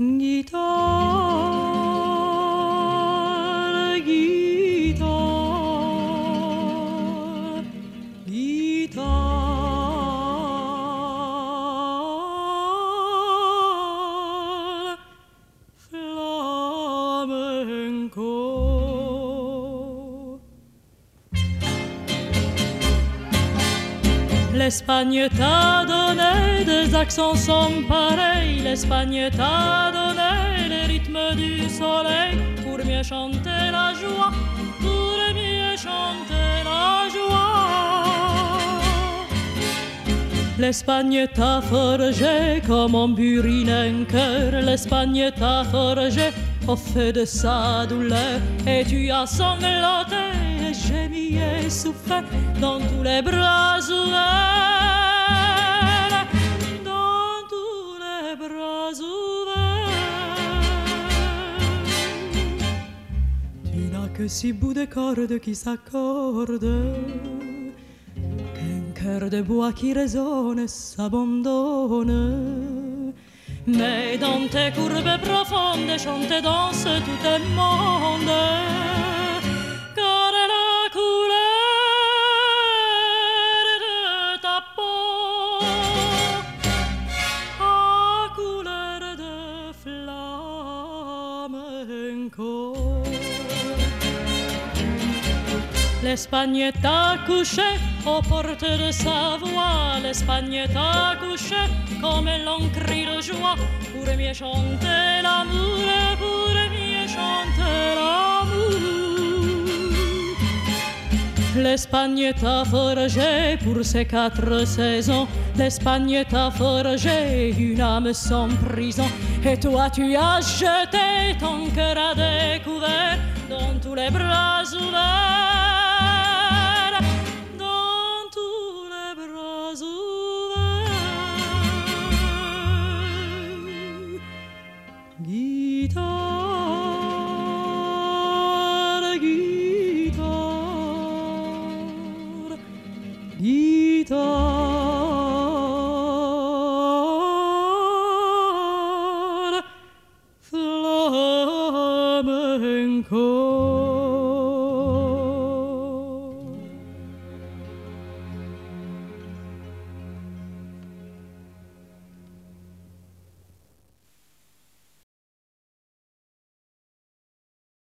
一道。L'Espagne t'a donné des accents sans pareil. L'Espagne t'a donné les rythmes du soleil pour mieux chanter la joie, pour mieux chanter la joie. L'Espagne t'a forgé comme un burine un cœur. L'Espagne t'a forgé au feu de sa douleur. Et tu as sangloté et gémi et souffert dans tous les bras ouverts. Dans tous les bras ouverts. Tu n'as que six bouts de cordes qui s'accordent. Qu'un cœur de bois qui résonne s'abandonne. Mais dans tes courbes profondes chante danse tout le monde. L'Espagne t'a couché aux portes de sa voix. L'Espagne t'a couché comme l'on crie de joie pour mieux chanter l'amour, pour mieux chanter l'amour. L'Espagne t'a forgé pour ces quatre saisons. L'Espagne t'a forgé une âme sans prison. Et toi, tu as jeté ton cœur à découvert dans tous les bras ouverts.